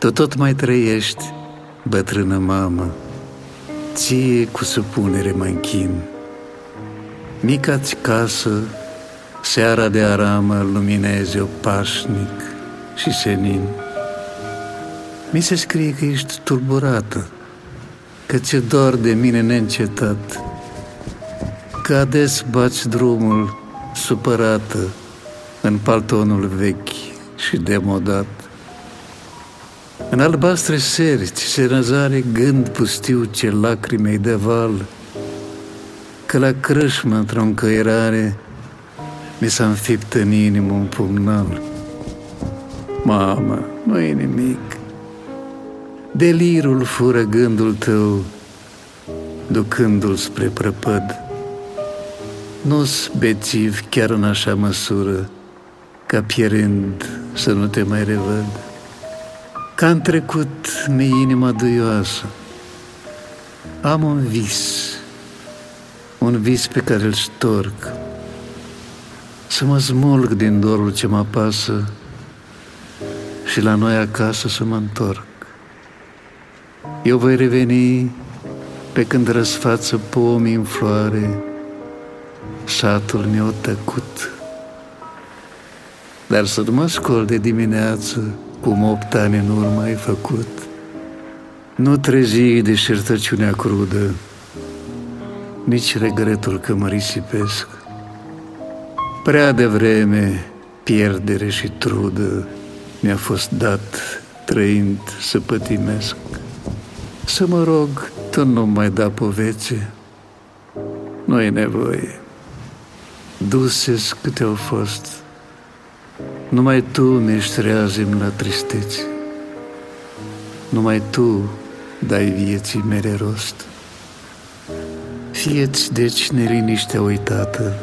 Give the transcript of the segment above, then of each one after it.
Tu tot mai trăiești, bătrână mamă, Ție cu supunere mă închin. Mica-ți casă, seara de aramă, lumineze-o pașnic și senin. Mi se scrie că ești tulburată, că ți-e dor de mine neîncetat, că ades bați drumul supărată în paltonul vechi și demodat. În albastre serți ți se năzare gând pustiu ce lacrimei de val, că la crâșmă într-o încăierare mi s-a înfipt în inimă un pumnal. Mamă, nu e nimic. Delirul fură gândul tău, ducându-l spre prăpăd. Nu-s bețiv chiar în așa măsură, ca pierând să nu te mai revăd. Ca în trecut mi inima duioasă. Am un vis, un vis pe care îl storc, să mă smulg din dorul ce mă apasă și la noi acasă să mă întorc. Eu voi reveni pe când răsfață pomii în floare, satul meu tăcut. Dar să nu mă scol de dimineață, cum opt ani în urmă ai făcut. Nu trezi deșertăciunea crudă, nici regretul că mă risipesc. Prea devreme pierdere și trudă mi-a fost dat trăind să pătimesc. Să mă rog, tu nu mai da povețe, nu e nevoie. Duses câte au fost, numai tu mi-ești reazim la tristețe. Numai tu dai vieții mere rost. Fieți deci neliniștea uitată,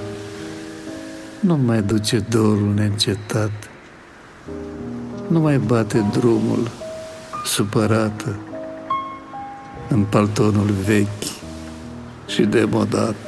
nu mai duce dorul neîncetat, nu mai bate drumul supărată în paltonul vechi și demodat.